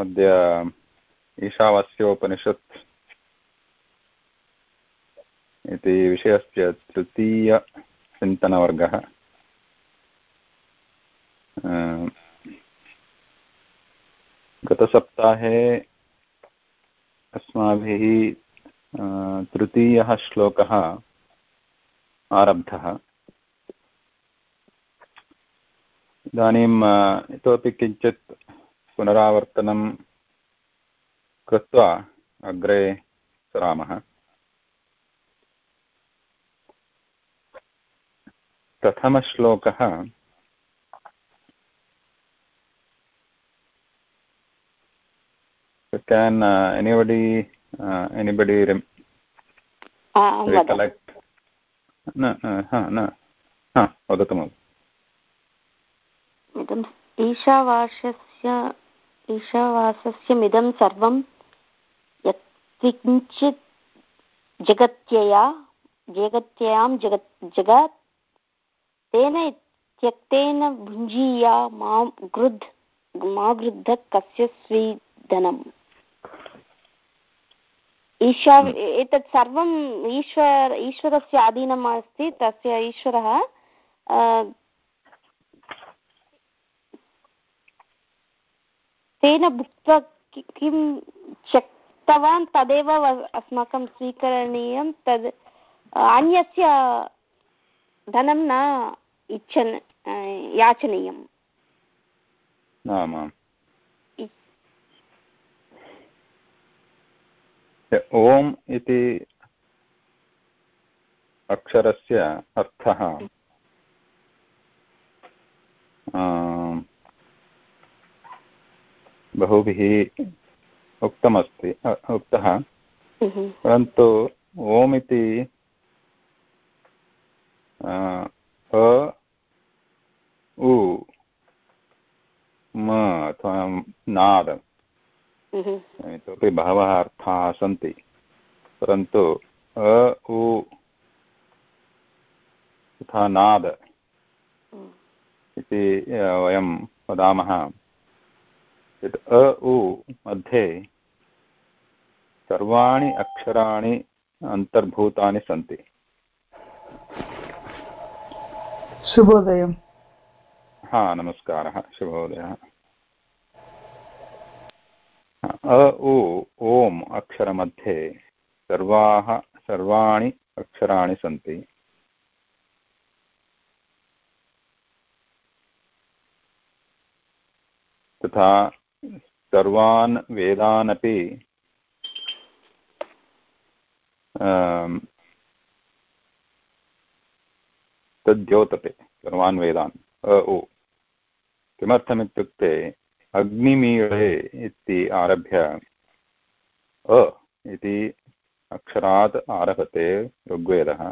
अद्य ईशावास्योपनिषत् इति विषयस्य तृतीयचिन्तनवर्गः। गतसप्ताहे अस्माभिः तृतीयः श्लोकः आरब्धः। इदानीम् इतोपि किञ्चित् पुनरावर्तनं कृत्वा अग्रे सरामः प्रथमश्लोकः। Can uh, anybody uh, anybody rem- uh, recollect? न न हा वदतु इदम् ईशावासस्य ईशावासस्य मिदं सर्वं यत्किञ्चित् जगत्यया, जगत्यां जगत् जगत् तेन त्यक्तेन भुञ्जीया मा गृद् मा गृद्ध कस्य स्वीधनम् ईशा। एतत् सर्वम् ईश्वर, ईश्वरस्य अधीनम् अस्ति, तस्य ईश्वरः तेन भुक्त्वा किं त्यक्तवान् तदेव अस्माकं स्वीकरणीयं तद् अन्यस्य धनं न इच्छन् याचनीयम्। आमाम्। ओम् इति अक्षरस्य अर्थः बहुभिः उक्तमस्ति उक्तः हम्म। परन्तु ओम् इति अ उ म अथवा नाद हम्म। इतोपि बहवः अर्थाः सन्ति परन्तु अ उ तथा नाद हम्म। इति वयं वदामः यत् अ उ मध्ये सर्वाणि अक्षराणि अन्तर्भूतानि सन्ति। शुभोदयं हा नमस्कारः शुभोदयः। अ उ ओम् अक्षरमध्ये सर्वाः सर्वाणि अक्षराणि सन्ति। तथा सर्वान् वेदानपि तद्योतते, सर्वान् वेदान्, अ, उ। किमर्थमित्युक्ते, अग्निमीळे इति आरभ्य, अ इति अक्षरात् आरभते ऋग्वेदः।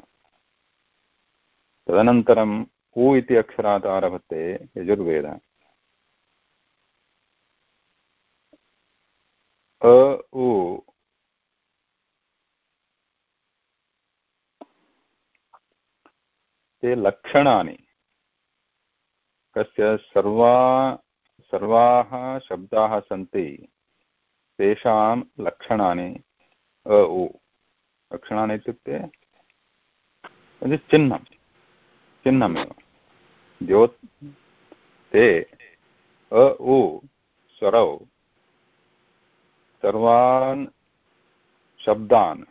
तदनन्तरम् उ इति अक्षरात् आरभते यजुर्वेदः। अ, उ। ते लक्षणानि। कस्य सर्वा, सर्वाः शब्दाः सन्ति, तेषां लक्षणानि, अ, उ। लक्षणानि इत्युक्ते चिह्नं। चिह्नमेव। ते, अ, उ, स्वरौ। सर्वान् शब्दान्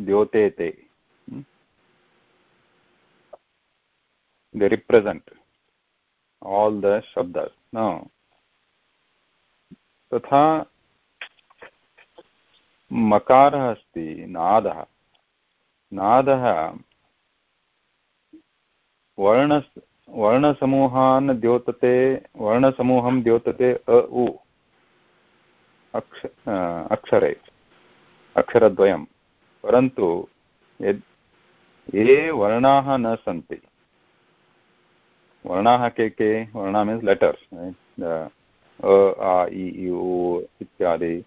द्योतेते दे रिप्रेसेण्ट् आल् द शब्द तथा मकारः अस्ति नादः। नादः वर्णस् वर्णसमूहान् द्योतते, वर्णसमूहं द्योतते अ, उ। अक्ष अक्षरे, अक्षरद्वयं। परन्तु यद् ये वर्णाः न सन्ति, वर्णाः के के? वर्णा मीन्स् लेटर्स् अ, आ, इ उ इत्यादि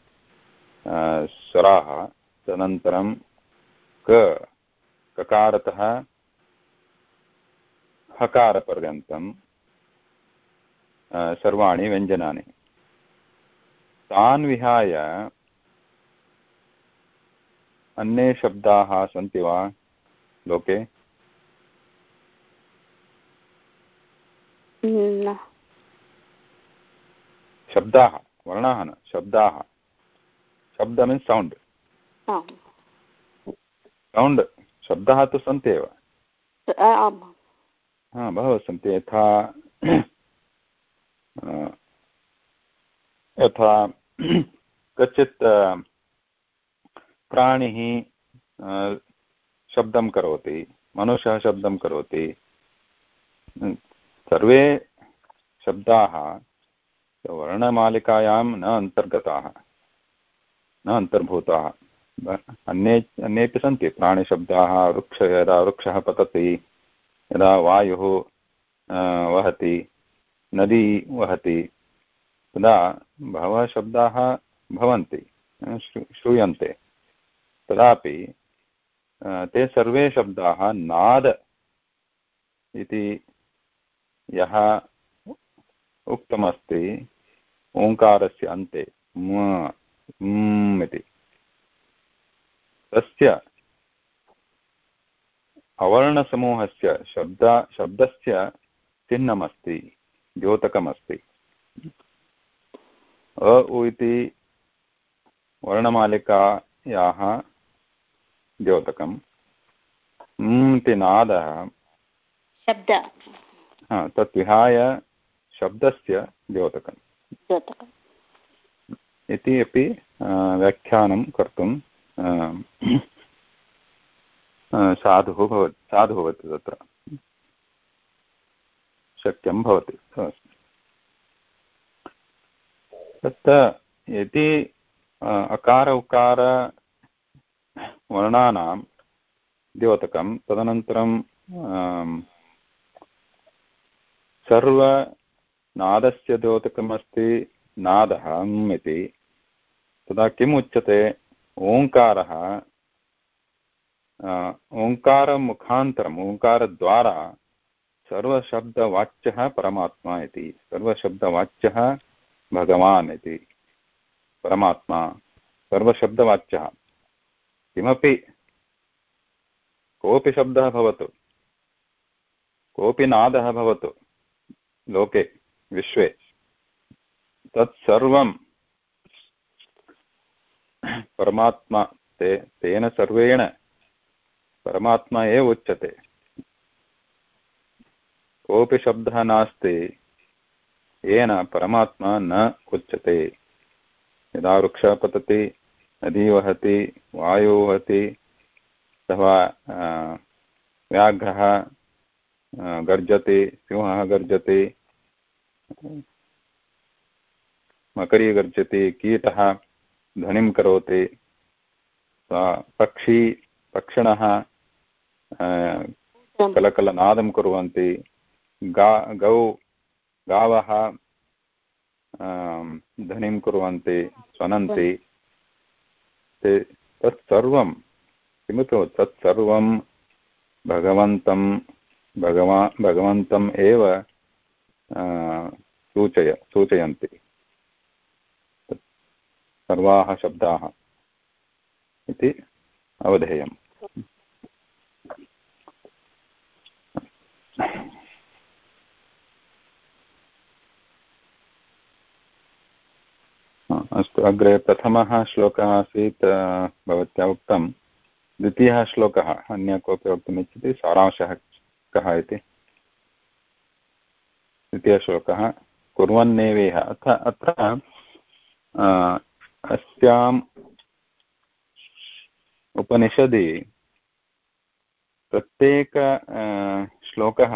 स्वराः। तदनन्तरं क, ककारतः हकारपर्यन्तं सर्वाणि व्यञ्जनानि। तान् विहाय अन्ये शब्दाः सन्ति वा लोके? शब्दाः वर्णाः न शब्दाः। शब्द मीन्स् सौण्ड् सौण्ड् शब्दाः तु सन्ति एव हा, बहवः सन्ति। यथा यथा, कश्चित् प्राणिः शब्दं करोति, मनुष्यः शब्दं करोति। सर्वे शब्दाः वर्णमालिकायां न अन्तर्गताः, न अन्तर्भूताः। अन्ये, अन्येपि सन्ति, प्राणिशब्दाः, वृक्ष, यदा वृक्षः पतति यदा वायुः वहति, नदी वहति, तदा बहवः शब्दाः भवन्ति श्रूयन्ते। तदापि ते सर्वे शब्दाः नाद इति यः उक्तमस्ति, ओङ्कारस्य अन्ते इति। तस्य अवर्णसमूहस्य शब्द शब्दस्य चिह्नमस्ति द्योतकमस्ति। अ उ इति वर्णमालिकायाः द्योतकम्। इति नादः। शब्द। तत् विहाय शब्दस्य द्योतकम्। इति अपि व्याख्यानं कर्तुं साधुः भवति साधुः भवति तत्र। शक्यं भवति। तत्र यदि अकार, उकार, वर्णानां द्योतकं तदनन्तरं सर्वनादस्य द्योतकमस्ति नादः इति, तदा किम् उच्यते ओङ्कारः ओङ्कारमुखान्तरम् ओङ्कारद्वारा सर्वशब्दवाच्यः परमात्मा इति सर्वशब्दवाच्यः भगवान् इति परमात्मा सर्वशब्दवाच्यः किमपि कोऽपि शब्दः भवतु, कोऽपि नादः भवतु लोके, विश्वे, तत्सर्वं परमात्मा ते, तेन सर्वेण परमात्मा एव उच्यते। कोऽपि शब्दः नास्ति, येन परमात्मा न उच्यते। यदा वृक्षः पतति, नदी वहति, वायुः वहति, अथवा व्याघ्रः गर्जति, सिंहः गर्जति, मकरी गर्जति, कीटः ध्वनिं करोति पक्षी, पक्षिणः कलकलनादं कुर्वन्ति गा गावः ध्वनिं कुर्वन्ति स्वनन्ति ते तत्सर्वं किमर्थं तत्सर्वं भगवन्तं भगवा भगवन्तम् एव सूचय सूचयन्ति सर्वाः शब्दाः इति अवधेयम् अस्तु, अग्रे प्रथमः श्लोकः आसीत् भवत्या उक्तं द्वितीयः श्लोकः, अन्य कोऽपि वक्तुमिच्छति, सारांशः कः इति। द्वितीयश्लोकः कुर्वन्नेवेह। अथ, अत्र अस्याम् उपनिषदि प्रत्येक श्लोकः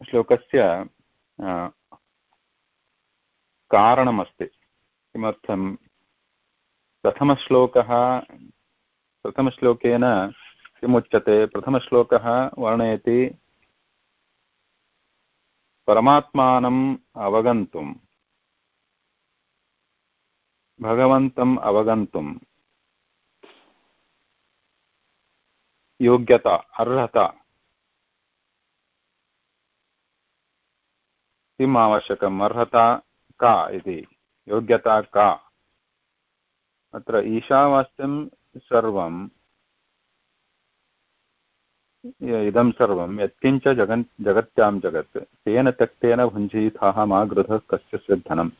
श्लोकस्य कारणमस्ति। किमर्थं प्रथमश्लोकः प्रथमश्लोकेन किमुच्यते? प्रथमश्लोकः वर्णयति परमात्मानम् अवगन्तुं भगवन्तम् अवगन्तुं योग्यता, अर्हता किम् आवश्यकम्, अर्हता का इति? योग्यता का? अत्र ईशावास्यं सर्वं इदं सर्वं, यत्किञ्च जगन्, जगत्यां जगत्, तेन त्यक्तेन भुञ्जीताः मा गृधः कस्य सिद्धनम्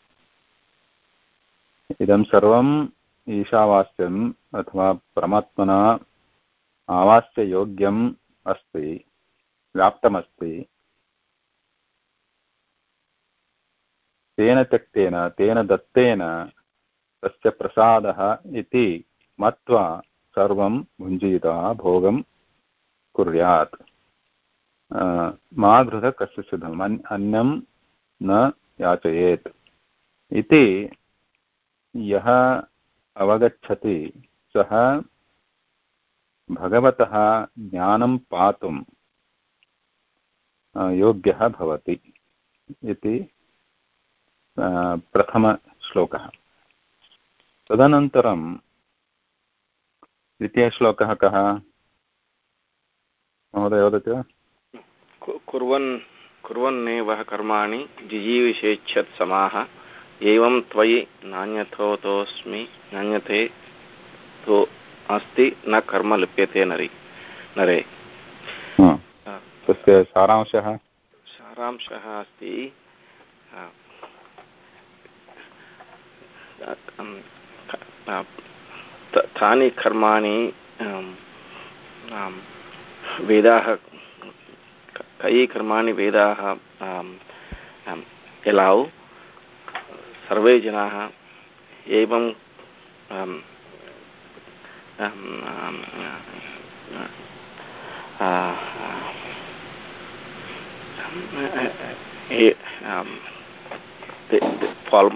इदं सर्वम् ईशावास्यम् अथवा परमात्मना आवास्ययोग्यम् अस्ति, व्याप्तमस्ति। तेन त्यक्तेन, तेन दत्तेन तस्य प्रसादः इति मत्वा सर्वं भुञ्जीतः भोगं कुर्यात्। मा घृत कस्य सिद्धम् अन्यं न याचयेत्। इति यः अवगच्छति, सः भगवतः ज्ञानं पातुं योग्यः भवति इति प्रथमश्लोकः। तदनन्तरं द्वितीयश्लोकः कः? महोदय, वदति। वा कुर्वन्, कुर्वन्नेव कर्माणि जिजीविषेच्छत् समाः, एवं त्वयि नान्यथोतोऽस्मि नान्यते तो अस्ति न कर्म लिप्यते नरि। नरे। तस्य सारांशः? सारांशः अस्ति तानि कर्माणि वेदाः कई कर्माणि वेदाः एलौ सर्वे जनाः एवं they, they follow,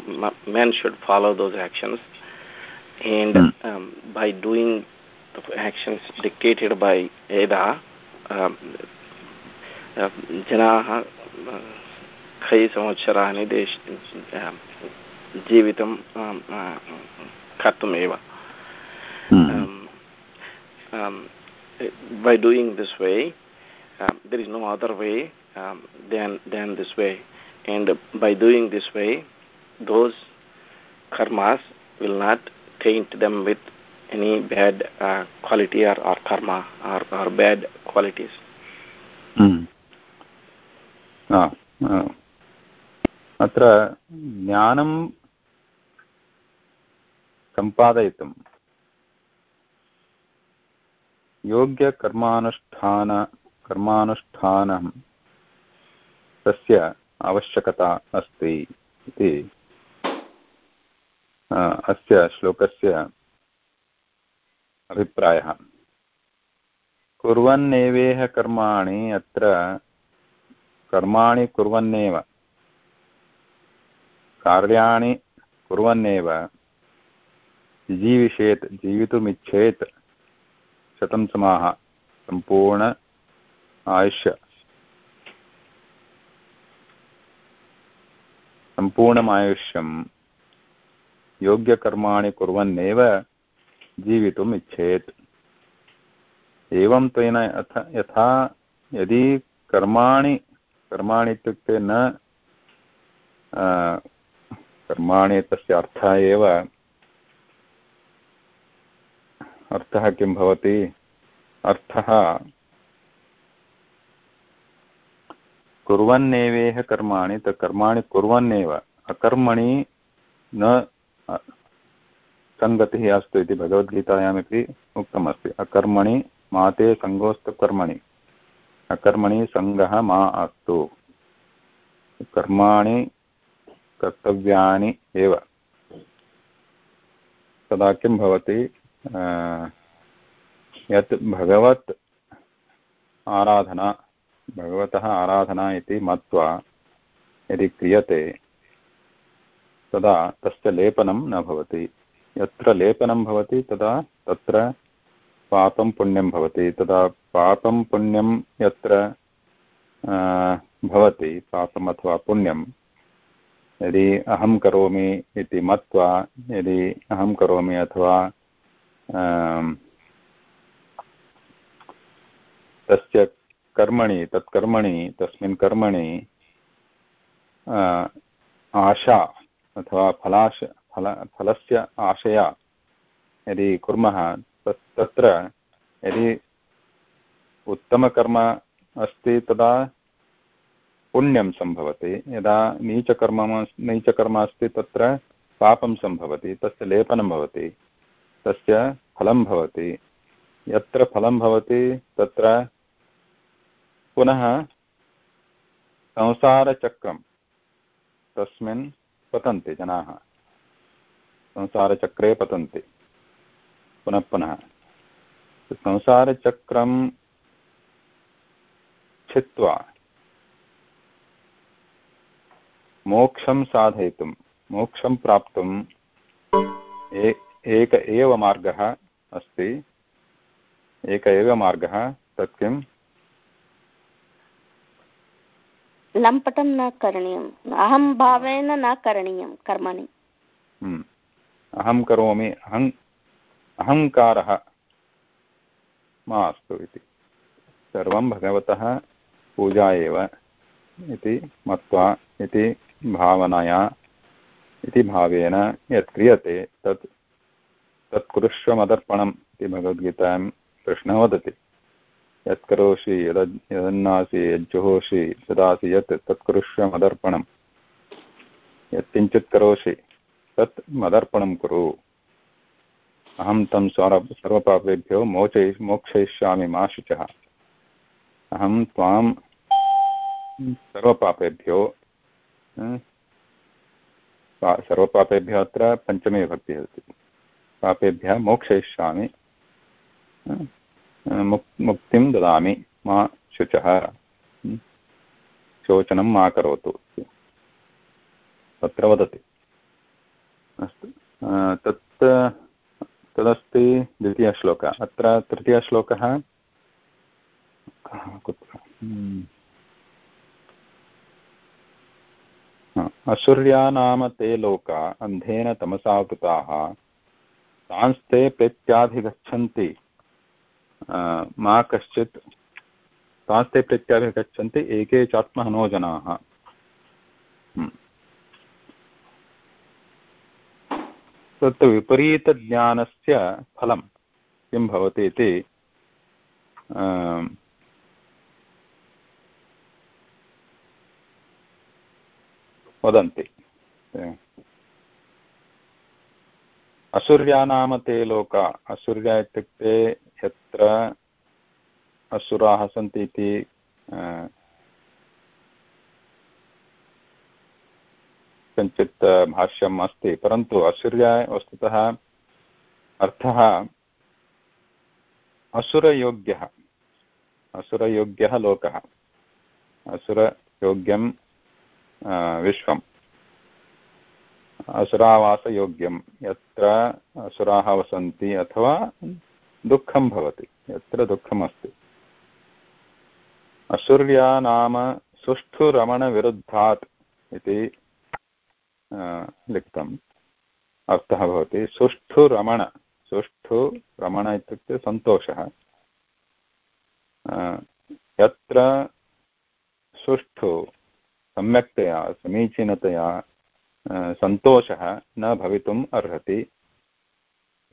men should follow those actions and mm. um, by doing the actions dictated by Eda, um, uh, जनाः कई संवत्सराणि देश जीवितं कर्तुमेव by doing this way um, there is no other way um, than than this way and by doing this way those karmas will not taint them with any bad uh, quality or, or karma or, or bad qualities. Mm. Ah, ah. अत्र ज्ञानं सम्पादयितुं योग्यकर्मानुष्ठान कर्मानुष्ठानं तस्य आवश्यकता अस्ति इति। अस्य श्लोकस्य अभिप्रायः। कुर्वन्नेवेह कर्माणि अत्र कर्माणि कुर्वन्नेव। कार्याणि कुर्वन्नेव। जीविषेत्, जीवितुमिच्छेत् शतं समाः। सम्पूर्ण आयुष्य। सम्पूर्णमायुष्यं योग्यकर्माणि कुर्वन्नेव जीवितुम् इच्छेत्। एवं अथ यथा यदि कर्माणि कर्माणि इत्युक्ते न कर्माणि तस्य अर्थः एव अर्थः किं भवति? अर्थः कुर्वन्नेवेह कर्माणि तत् कर्माणि कुर्वन्नेव। अकर्मणि न सङ्गतिः अस्तु इति भगवद्गीतायामपि उक्तमस्ति। अकर्मणि माते सङ्गोऽस्तु कर्मणि अकर्मणि सङ्गः मा अस्तु। कर्माणि कर्तव्यानि एव। तदा किं भवति? यत् भगवत् आराधना, भगवतः आराधना इति मत्वा यदि क्रियते, तदा तस्य लेपनं न भवति। यत्र लेपनं भवति, तदा तत्र पापं पुण्यं भवति। तदा पापं पुण्यं यत्र भवति, पापम् अथवा पुण्यं, यदि अहं करोमि इति मत्वा, यदि अहं करोमि अथवा तस्य कर्मणि, तत्कर्मणि, तस्मिन् कर्मणि आशा अथवा फलाश, फल, फलस्य आशया यदि कुर्मः, तत्, तत्र यदि उत्तमकर्म अस्ति, तदा पुण्यं सम्भवति। यदा नीचकर्म नीचकर्म अस्ति, तत्र पापं सम्भवति, तस्य लेपनं भवति। तस्य फलं भवति। यत्र फलं भवति, तत्र पुनः संसारचक्रं। तस्मिन् पतन्ति जनाः। संसारचक्रे पतन्ति। पुनः पुनः। संसारचक्रं छित्त्वा मोक्षं साधयितुं, मोक्षं प्राप्तुम् एक एव मार्गः अस्ति। एक एव मार्गः तत् किम् लम्पटं न करणीयम्। अहं भावेन न करणीयं कर्मणि। हम्म। अहं करोमि अहं अहङ्कारः। मास्तु इति। सर्वं भगवतः पूजा एव इति मत्वा इति भावनया इति भावेन यत् क्रियते तत् तत् कुरुष्व मदर्पणम् इति भगवद्गीतायां कृष्णः वदति। यत् करोषि यद, यदन्नासि, यज्जुहोषि ददासि यत् तत् कुरुष्व यत्किञ्चित् करोषि तत् मदर्पणं कुरु। अहं तं सर्व सर्वपापेभ्यो मोचयि मोक्षयिष्यामि मा शुचः। अहं त्वां सर्वपापेभ्यो सर्वपापेभ्यः अत्र पञ्चमी विभक्तिः अस्ति। पापेभ्यः मोक्षयिष्यामि। मुक्, मुक्तिं ददामि मा शुचः। शोचनं मा करोतु। तत्र वदति। अस्तु। तत्, तदस्ति द्वितीयश्लोकः अत्र तृतीयश्लोकः कुत्र? असुर्या नाम ते लोका अन्धेन तमसावृताः तांस्ते प्रेत्याभिगच्छन्ति मा कश्चित् तांस्ते प्रेत्याभिगच्छन्ति एके चात्महनो जनाः। तत् विपरीतज्ञानस्य फलं किं भवति इति वदन्ति। असुर्या नाम ते लोका। असुर्या इत्युक्ते यत्र असुराः सन्ति इति किञ्चित् भाष्यम् अस्ति। परन्तु असुर्याय वस्तुतः अर्थः असुरयोग्यः। असुरयोग्यः लोकः। असुरयोग्यं विश्वम्। असुरावासयोग्यं। यत्र असुराः वसन्ति अथवा दुःखं भवति, यत्र दुःखमस्ति। असुर्या नाम सुष्ठुरमणविरुद्धात् इति लिखितम्। अर्थः भवति सुष्ठुरमण सुष्ठुरमण इत्युक्ते सन्तोषः। यत्र सुष्ठु, सम्यक्तया, समीचीनतया सन्तोषः न भवितुम् अर्हति,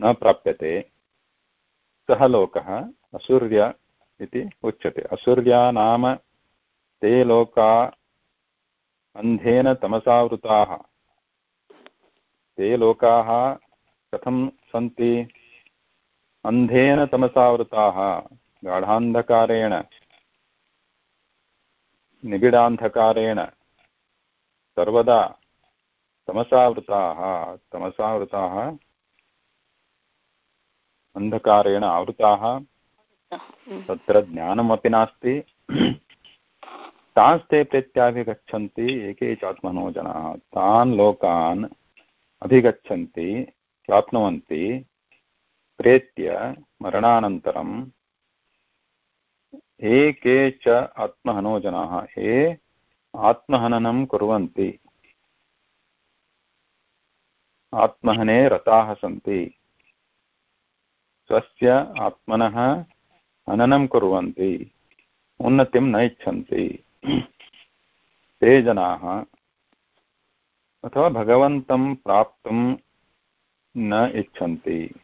न प्राप्यते। सः लोकः असुर्य इति उच्यते। असुर्या नाम ते लोका अन्धेन तमसावृताः। ते लोकाः कथं सन्ति? अन्धेन तमसावृताः, गाढान्धकारेण, निबिडान्धकारेण, सर्वदा तमसावृताः तमसावृताः अन्धकारेण आवृताः तत्र ज्ञानमपि नास्ति। तांस्ते प्रत्याभिगच्छन्ति एके चात्मनो जनाः। तान् लोकान् अभिगच्छन्ति प्राप्नुवन्ति प्रेत्य मरणानन्तरम् एके च आत्महनो जनाः। ये आत्महननं कुर्वन्ति। आत्महने रताः सन्ति। स्वस्य आत्मनः हननं कुर्वन्ति, उन्नतिं न इच्छन्ति। ते जनाः अथवा भगवन्तं प्राप्तुं न इच्छन्ति।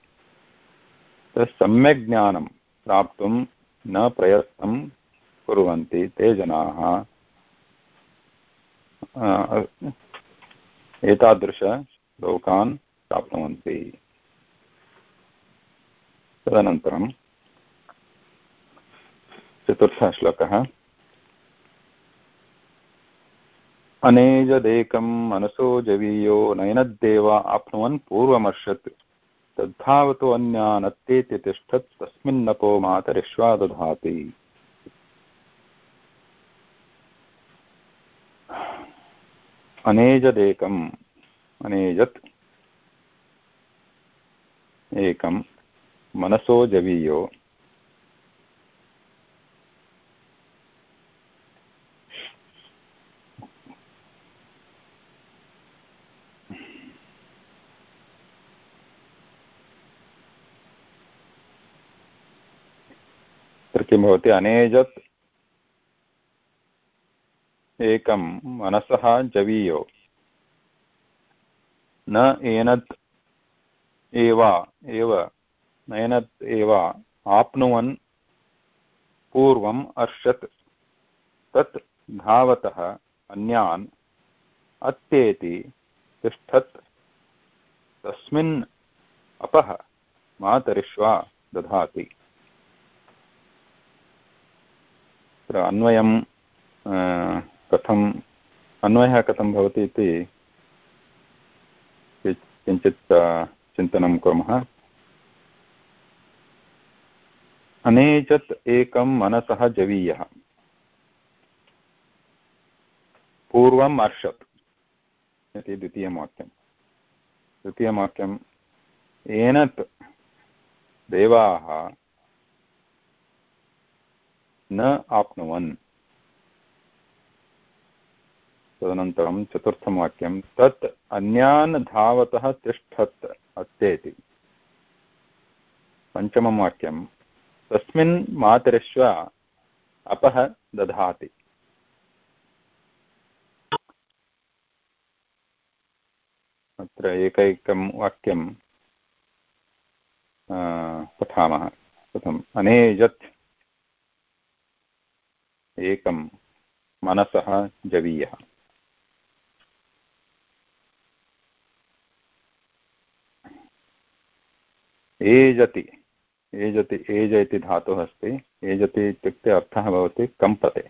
सम्यक् ज्ञानं प्राप्तुं न प्रयत्नं कुर्वन्ति ते जनाः। एतादृशलोकान् प्राप्नुवन्ति। तदनन्तरं चतुर्थः श्लोकः। अनेजदेकं मनसो जवीयो नयनद्देव आप्नुवन् पूर्वमर्षत्। तद्धावतो अन्यानत्तेति तिष्ठत् तस्मिन्नपो मातरिश्वा दधाति। अनेजदेकम् अनेजत् एकं मनसो जवीयो। किं भवति अनेजत्। एकं मनसः जवीयो। न एनत् एव एव नयनत् एव, आप्नुवन् पूर्वम् अर्षत्। तत् धावतः अन्यान् अत्येति तिष्ठत्। तस्मिन् अपः मातरिष्वा दधाति। अन्वयं कथम्, अन्वयः कथं भवति इति किञ्चित् चिन्तनं कुर्मः। अनेचत् एकं मनसः जवीयः। पूर्वम् अर्षत्। इति द्वितीयं वाक्यं द्वितीयं वाक्यम् एनत् देवाः न आप्नुवन्। तदनन्तरं चतुर्थं वाक्यं, तत् अन्यान् धावतः तिष्ठत् अत्येति पञ्चमं वाक्यं, तस्मिन् मातरिश्व अपः दधाति। अत्र एकैकं वाक्यं पठामः। कथम्? अनेजत् एकं मनसः जवीयः। एजति एजति एज इति धातुः अस्ति एजति इत्युक्ते अर्थः भवति कम्पते।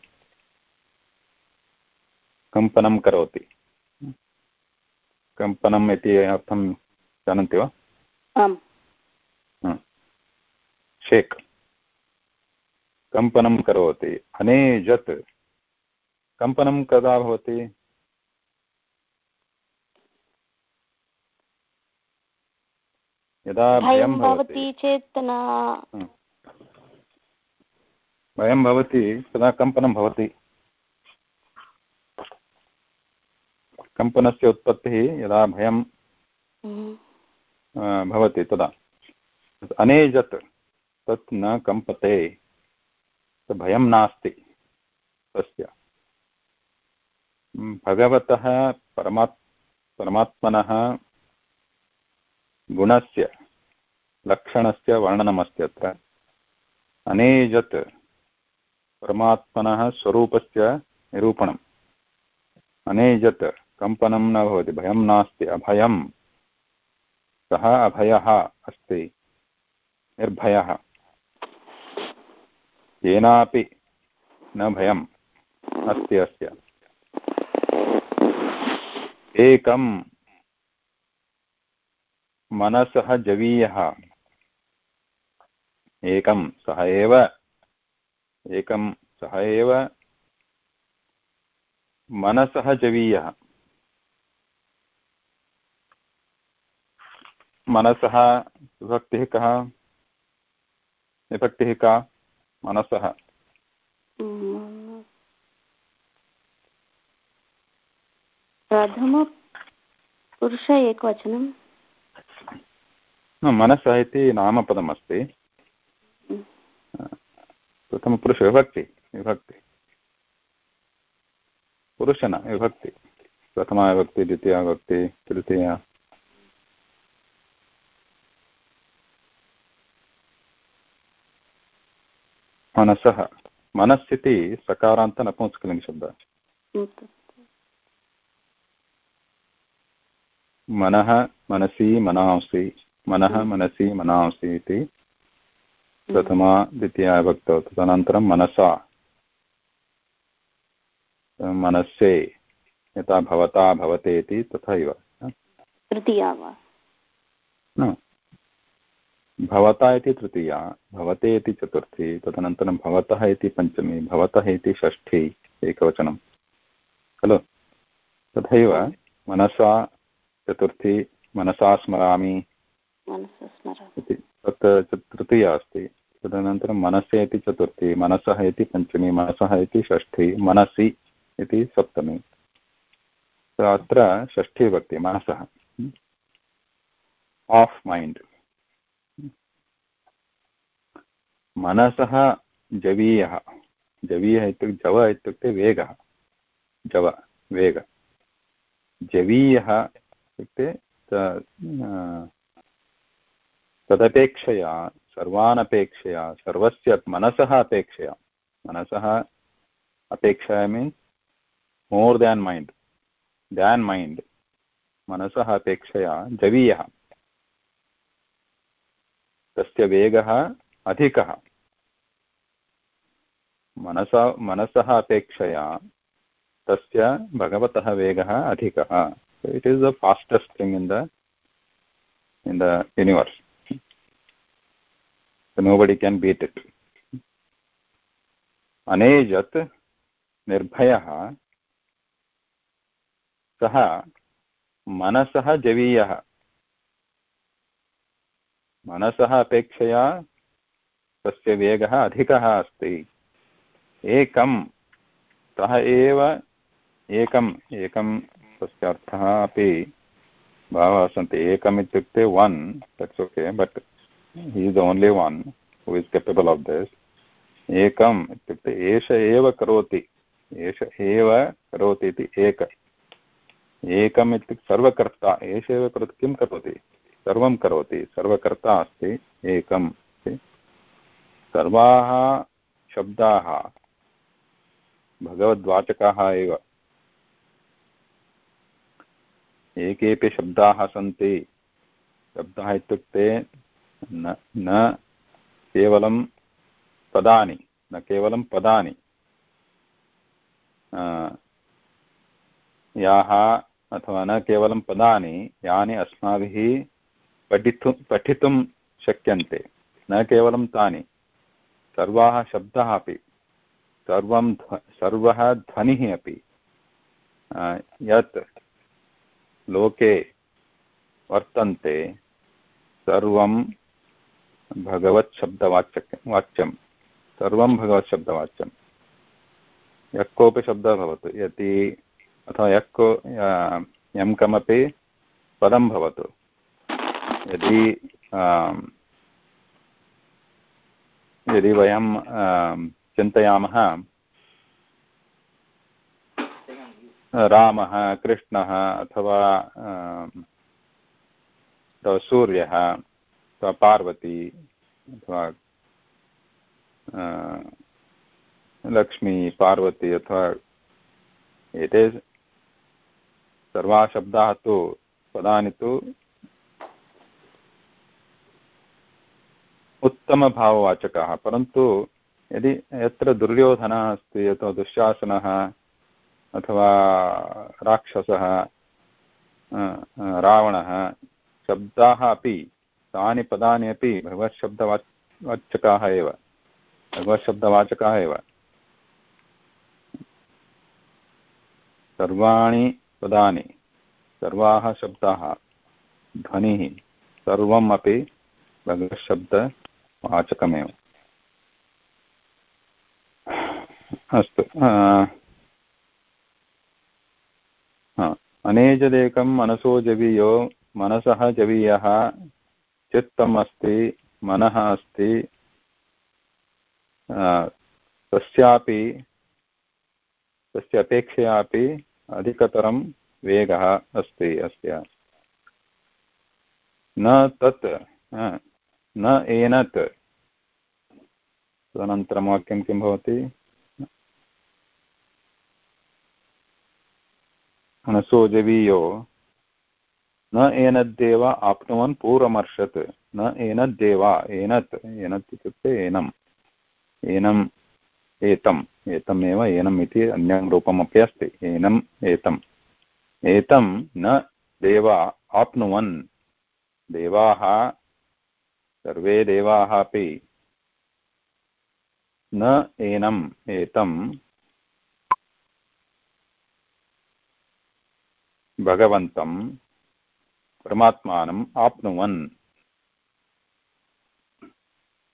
कम्पनं करोति। कम्पनम् इति अर्थं जानन्ति वा? आम्। शेक्। कम्पनं करोति। अनेजत्। कम्पनं कदा भवति? यदा भयं भवति चेत् न। भयं भवति तदा कम्पनं भवति। कम्पनस्य उत्पत्तिः यदा भयं हम्म। भवति तदा। अनेजत् तत् न कम्पते भयं नास्ति तस्य। भगवतः परमात् परमात्मनः गुणस्य, लक्षणस्य वर्णनमस्ति अत्र। अनेजत् परमात्मनः स्वरूपस्य निरूपणम्। अनेजत्, कम्पनं न भवति, भयं नास्ति, अभयं। सः अभयः अस्ति, निर्भयः। केनापि न भयम् अस्ति अस्य। एकं मनसः जवीयः। एकं सः एव, एकं सः एव, मनसः जवीयः। मनसः विभक्तिः कः? विभक्तिः का? मनसः। प्रथमपुरुष एकवचनं। मनसः इति नामपदमस्ति। प्रथमपुरुष विभक्ति विभक्ति। पुरुष न विभक्ति प्रथमा विभक्ति द्वितीया विभक्ति तृतीया। मनसः मनस् इति सकारान्त नपुंसकलिङ्गशब्दः मनः मनसि मनांसि। मनः मनसि मनांसि इति प्रथमा द्वितीया विभक्तौ। तदनन्तरं मनसा। मनस्से यथा भवता भवते इति तथैव तृतीया वा? भवता इति तृतीया भवते इति चतुर्थी तदनन्तरं भवतः इति पञ्चमी भवतः इति षष्ठी एकवचनं। खलु? तथैव मनसा चतुर्थी मनसा स्मरामि तत् तृतीया अस्ति। तदनन्तरं मनसे इति चतुर्थी, मनसः इति पञ्चमी, मनसः इति षष्ठी, मनसि इति सप्तमी। अत्र षष्ठी भक्ति मनसः। आफ् मैण्ड् मनसः जवीयः। जवीयः इत्युक्ते, जव इत्युक्ते वेगः। जव, वेग। जवीयः इत्युक्ते तदपेक्षया, सर्वानपेक्षया, सर्वस्य मनसः अपेक्षया। मनसः अपेक्षया means more than mind than mind मनसः अपेक्षया, जवीयः। तस्य वेगः अधिकः। मनसा, मनसः अपेक्षया, तस्य भगवतः वेगः अधिकः। It is the fastest thing in the in the universe nobody can beat it अनेजत् निर्भयः सः मनसः जवीयः मनसः अपेक्षया तस्य वेगः अधिकः अस्ति एकं सः एव एकम् एकं तस्य अर्थः अपि बहवः सन्ति एकम् इत्युक्ते one that's okay but he is only one who is capable of this एकम् इत्युक्ते एष एव करोति एष एव करोति इति एक एकम् इत्युक्ते सर्वकर्ता एष एव करोति किं करोति सर्वं करोति सर्वकर्ता अस्ति एकम् सर्वाः शब्दाः भगवद्वाचकाः एव ये केपि शब्दाः सन्ति शब्दः इत्युक्ते न न केवलं पदानि, न केवलं पदानि। याः अथवा न केवलं पदानि, यानि अस्माभिः पठितुं पठितुं शक्यन्ते। न केवलं तानि। सर्वाः शब्दाः अपि। सर्वं सर्वः ध्वनिः अपि। यत् लोके वर्तन्ते, सर्वं भगवत्शब्दवाच्यक वाच्यं। सर्वं भगवत्शब्दवाच्यं यः कोऽपि शब्दः भवतु यदि अथवा यः को कमपि पदं भवतु। यदि यदि वयं चिन्तयामः, रामः, कृष्णः अथवा सूर्यः अथवा पार्वती अथवा लक्ष्मी, पार्वती अथवा एते सर्वाः शब्दाः तु पदानि तु उत्तमभाववाचकाः। परन्तु यदि यत्र दुर्योधनः अस्ति, अथवा दुःशासनः, अथवा राक्षसः रावणः, शब्दाः अपि तानि पदानि अपि भगवत्शब्दवाच् वाचकाः एव। भगवत्शब्दवाचकाः एव। सर्वाणि पदानि, सर्वाः शब्दाः, ध्वनिः सर्वम् अपि भगवत्शब्द वाचकमेव अस्तु अनेजदेकं मनसो जवीयो, मनसः जवीयः चित्तम् अस्ति मनः अस्ति तस्यापि, तस्य अपेक्षयापि अधिकतरं वेगः अस्ति, अस्य। न तत् न एनत्। तदनन्तरं वाक्यं किं भवति? अनसोजवीयो न एनद्देव आप्नुवन् पूर्वमर्शत् न एनद्देव एनत् एनत् इत्युक्ते एनम्। एनम्, एतम्। एतमेव एनम् इति अन्यं रूपमपि अस्ति। एनम्, एतम्। एतं न देवा आप्नुवन्। देवाः, सर्वे देवाः अपि न एनम् एतं भगवन्तं परमात्मानम् आप्नुवन्।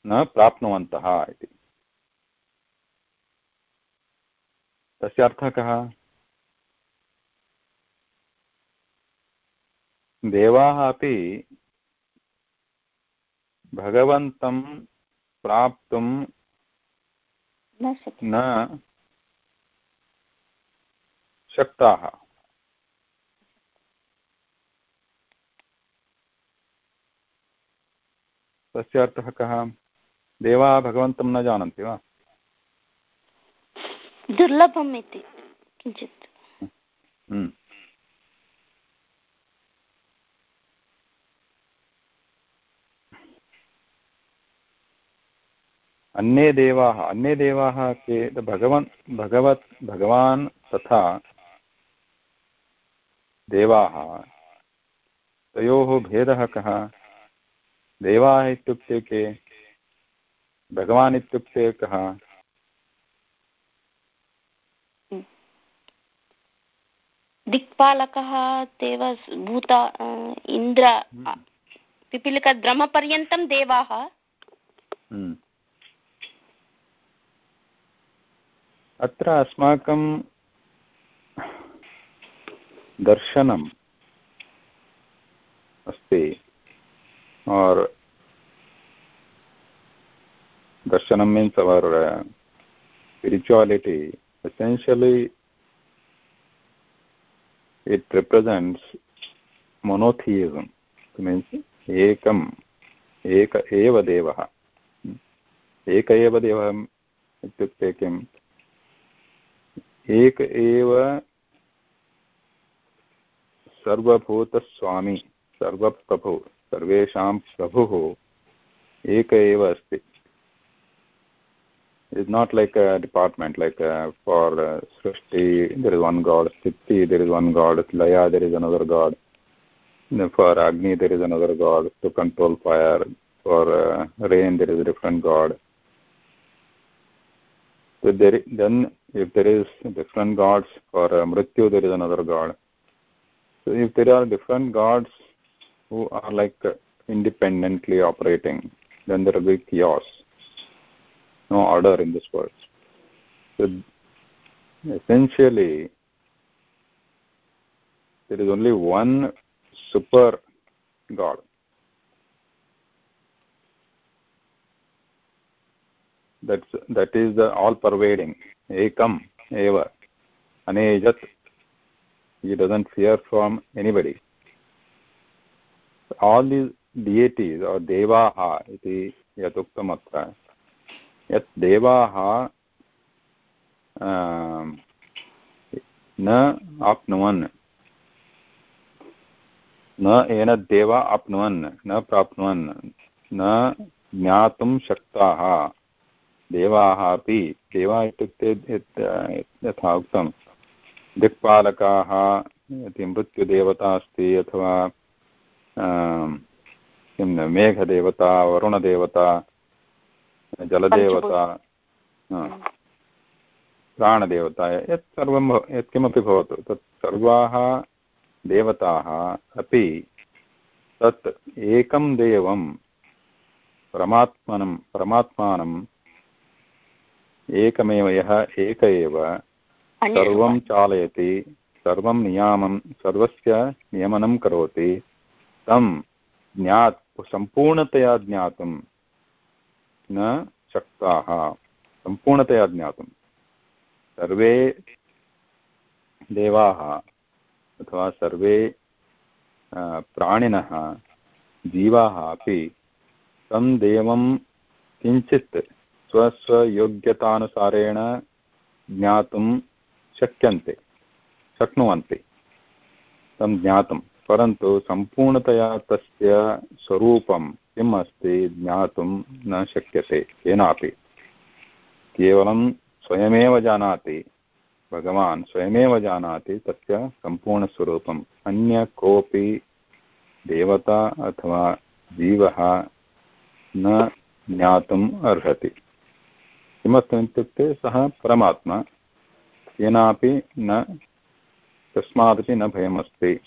न प्राप्नुवन्तः इति। तस्य अर्थः कः? देवाः अपि भगवन्तं प्राप्तुं न शक्ताः। तस्य अर्थः कः? देवाः भगवन्तं न जानन्ति वा? दुर्लभम् इति किञ्चित्। हम्म। अन्ये देवाः अन्ये देवाः के? भगवन् भगवत् भगवान् तथा देवाः तयोः भेदः कः? देवाः इत्युक्ते के भगवान् इत्युक्ते कः दिक्पालकः देव भूत इन्द्र हम्म। पिपीलिकद्रमपर्यन्तं देवाः हम्म। अत्र अस्माकं दर्शनम् अस्ति और दर्शन means our spirituality essentially it represents monotheism means एक एव एक एव देवः इत्युक्ते एक सर्वभूतस्वामी, सर्वप्रभुः। सर्वेषां प्रभुः एक एव अस्ति It's not like a department, like uh, for uh, Srishti, there is one God, Sthiti, there is one God, Laya, there is another God. For Agni, there is another God to control fire. For uh, rain, there is a different God. So there, then, if there is different gods, for uh, Mrityu, there is another God. So if there are different gods who are like independently operating, then there will be chaos no order in this world. So essentially, there is only one super God. That's, that is the all-pervading, ekam, eva, anejat. He doesn't fear from anybody. All these deities or devaha iti yatuktamatra यत् देवाः न आप्नुवन्। न एनद्देव आप्नुवन्, न प्राप्नुवन्, न ज्ञातुं शक्ताः। देवाः अपि, देवा इत्युक्ते यथा उक्तं, दिक्पालकाः इति मृत्युदेवता अस्ति अथवा किं मेघदेवता वरुणदेवता जलदेवता प्राणदेवता यत् सर्वं यत्किमपि भवतु तत् सर्वाः देवताः अपि तत् एकं देवं परमात्मनं परमात्मानम् एकमेव यः एक एव सर्वं चालयति सर्वं नियामं सर्वस्य नियमनं करोति तं ज्ञात्, सम्पूर्णतया ज्ञातुं न शक्ताः। सम्पूर्णतया ज्ञातुं। सर्वे देवाः अथवा सर्वे प्राणिनः, जीवाः अपि तं देवं किञ्चित् स्वस्वयोग्यतानुसारेण ज्ञातुं शक्यन्ते, शक्नुवन्ति। तं ज्ञातुं। परन्तु सम्पूर्णतया तस्य स्वरूपं किम् अस्ति ज्ञातुं न शक्यते, केनापि। केवलं स्वयमेव जानाति, भगवान् स्वयमेव जानाति तस्य सम्पूर्णस्वरूपम्। अन्य कोऽपि देवता अथवा जीवः न ज्ञातुम् अर्हति। किमर्थम् इत्युक्ते, सः परमात्मा, केनापि न कस्मादपि न भयमस्ति।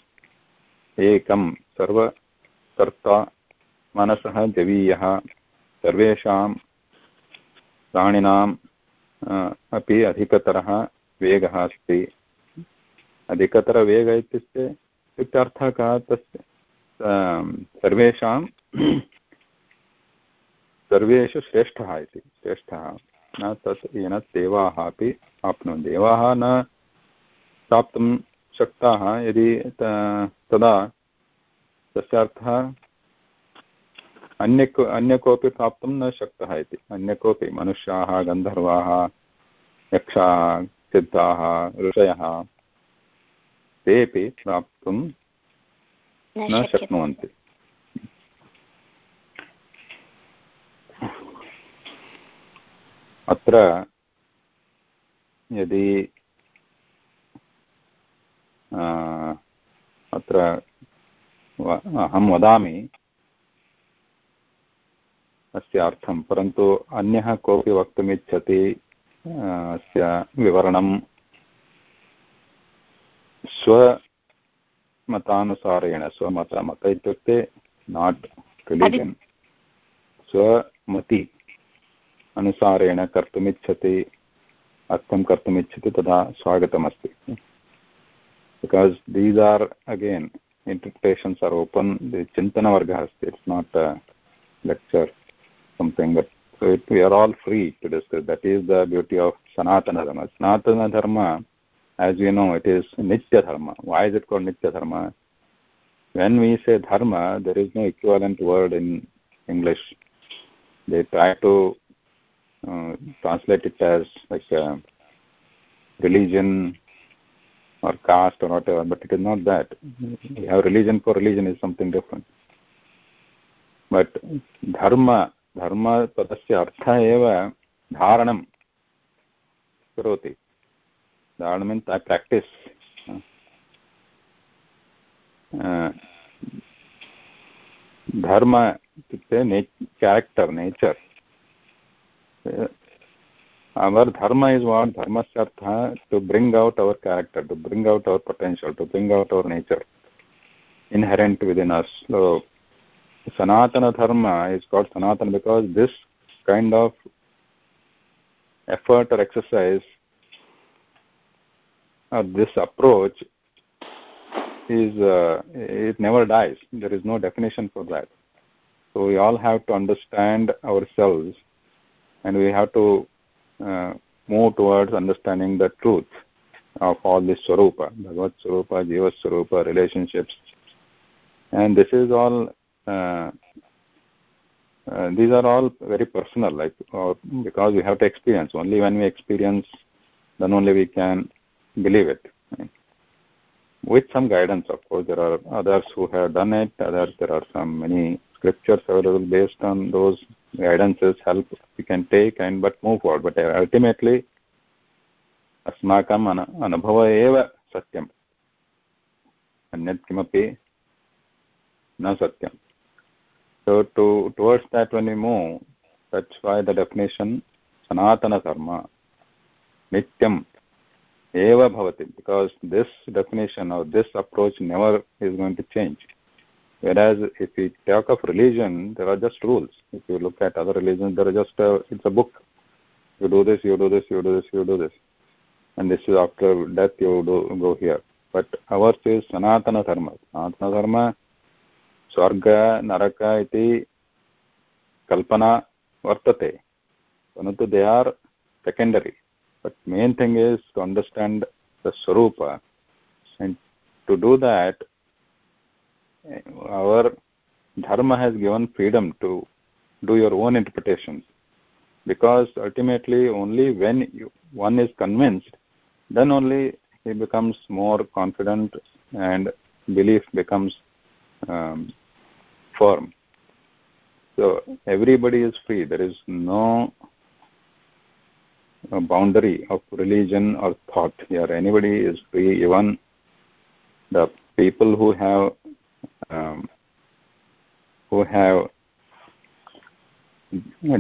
एकं सर्वकर्ता मनसः जवीयः। सर्वेषां प्राणिनाम् अपि अधिकतरः वेगः अस्ति। अधिकतरवेगः इत्युक्ते इत्युक्ते अर्थः कः तस्य सर्वेषां, सर्वेषु श्रेष्ठः इति। श्रेष्ठः न तत्, येन देवाः अपि आप्नुवन्ति। देवाः न प्राप्तुं शक्ताः यदि तदा तस्य अर्थः अन्य अन्य कोऽपि प्राप्तुं न शक्तः इति। अन्य कोऽपि मनुष्याः गन्धर्वाः यक्षाः सिद्धाः ऋषयः तेपि प्राप्तुं न शक्नुवन्ति। अत्र यदि अत्र अहं वदामि अस्य अर्थं परन्तु अन्यः कोऽपि वक्तुमिच्छति अस्य विवरणं स्वमतानुसारेण स्वमत मत इत्युक्ते नाट् रिलिजन् स्वमति अनुसारेण कर्तुमिच्छति अर्थं कर्तुमिच्छति तदा स्वागतमस्ति। because these are again interpretations are open. The chintana varga it's not a lecture something that so it, we are all free to discuss. That is the beauty of sanatana dharma. Sanatana dharma as you know it is nitya dharma. Why is it called nitya dharma? When we say dharma there is no equivalent word in english. They try to uh, translate it as like religion or caste or whatever, but it is not that. We have religion for religion is something different. But dharma, dharma तस्य अर्थः एव धारणं करोति धारणं means I practice धर्म इत्युक्ते ने character nature our dharma is what dharma artha to bring out our character to bring out our potential to bring out our nature inherent within us. So sanatana dharma is called sanatana because this kind of effort or exercise or this approach is uh, it never dies. There is no definition for that. So we all have to understand ourselves and we have to move towards understanding the truth of all this swarupa, Bhagavad swarupa, Jiva swarupa, relationships. And this is all, uh, uh, these are all very personal, like, because we have to experience. Only when we experience, then only we can believe it. Right? With some guidance, of course, there are others who have done it, others, there are some many scriptures available based on those guidances help we can take and but move forward but ultimately अस्माकम् अन अनुभवः एव सत्यम् अन्यत् किमपि न सत्यं so to towards that when we move that's why the definition sanatana dharma nityam eva bhavati because this definition or this approach never is going to change Whereas if we talk of religion, there are just rules. If you look at other religions, there are just a, it's a book. You do this, you do this, you do this, you do this, and this is after death you do go here. But ours is Sanatana Dharma. Sanatana Dharma, Swarga, Naraka iti kalpana vartate. Anantu they are secondary. But main thing is to understand the Swarupa. And to do that, our dharma has given freedom to do your own interpretations. Because ultimately only when you, one is convinced then only he becomes more confident and belief becomes um, firm. So everybody is free. There is no boundary of religion or thought here. Anybody is free. Even the people who have um, who have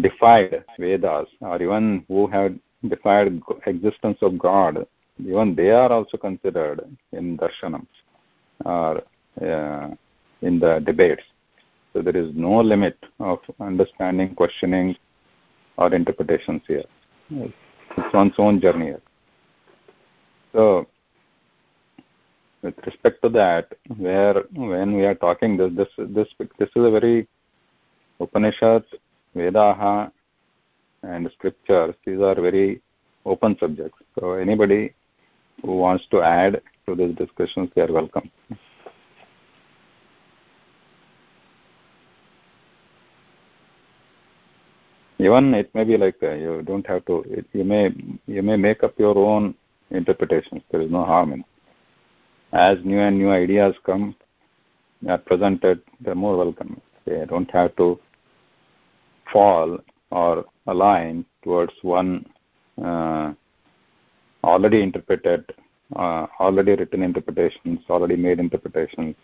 defied Vedas or even who have defied existence of God, even they are also considered in darshanam or uh, in the debates. So there is no limit of understanding, questioning, or interpretations here. It's one's own journey. Here. So with respect to that, where when we are talking this, this, this, this is a very Upanishad Vedaha and scriptures, these are very open subjects. So anybody who wants to add to these discussions, they are welcome. Even it may be like uh, you don't have to. It, you may you may make up your own interpretations. There is no harm in. It. As new and new ideas come, are presented, they're more welcome. They don't have to fall or align towards one uh, already interpreted, uh, already written interpretations, already made interpretations.